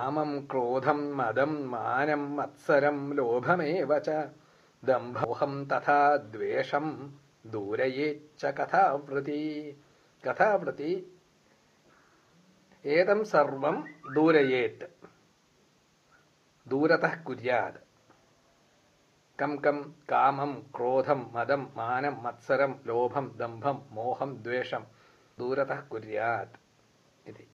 कामम् क्रोधम् मदम् मानम् मत्सरम् लोभमेव च। दम्भोऽहम् तथा द्वेषम् दूरयेच्च कथावृती कथावृती एतम् सर्वम् दूरयेत्। दूरतः कुर्यात्। कम् कम् कामम् क्रोधम् मदम् मानम् मत्सरम् लोभम् दम्भम् मोहम् द्वेषम् दूरतः कुर्यात् इति।